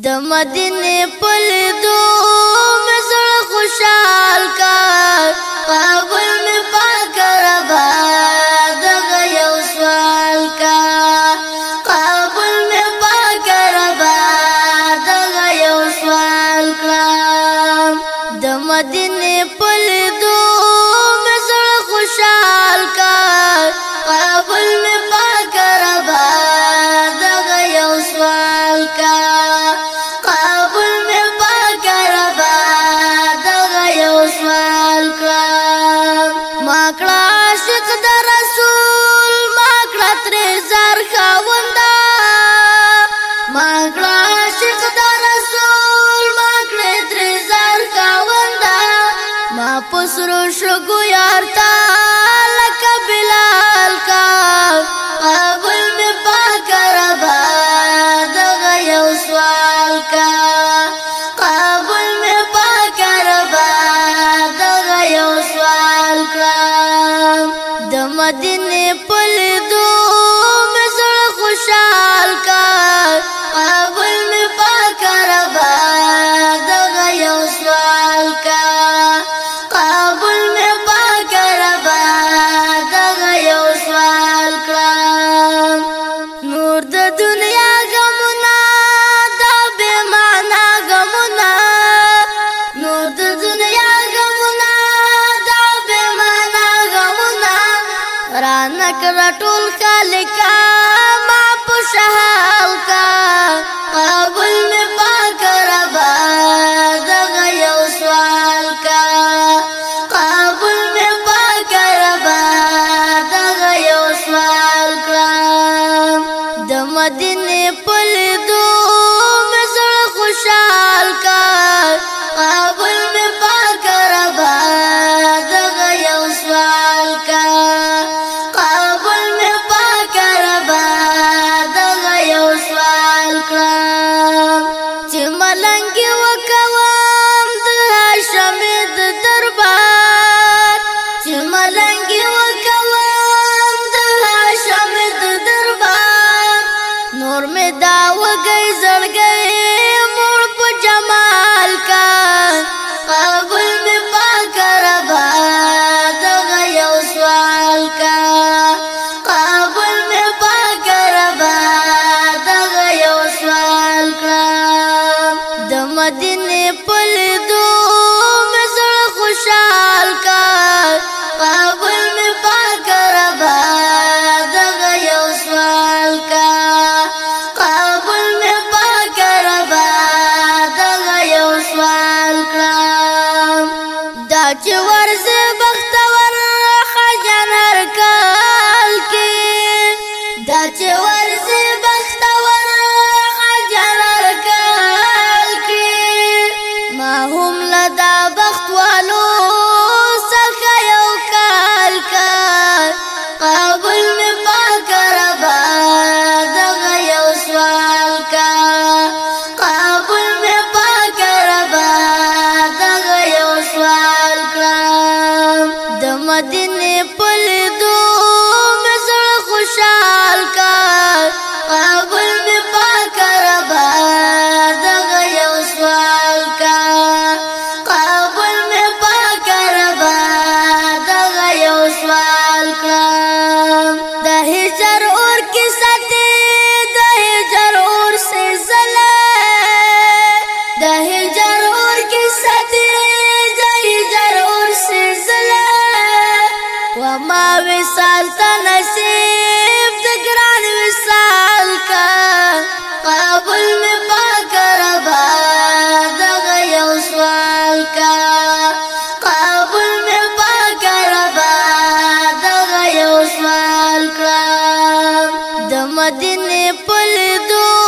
د مدینه په لیدو مې زړه خوشحال کا قبول مې پاک ربا دغه یو سوال کا قبول مې پاک ربا دغه یو سوال کا د مدینه په مکړه عاشق د رسول مکړه تر زر خاوندا مکړه عاشق د رسول مکړه تر زر خاوندا ما پسرو شګو दिन نکړه ټول خالقا ما په شحال کا قبول می پاک ربا دغه یو سوال کا قبول می پاک ربا دغه یو سوال کا د مدینه دا وګړي بدبخت وصال تنصیب دگران وصال کا قابل میں پاک ربا دغا یو سوال کا قابل میں پاک ربا دغا یو سوال کا دمدن پل دو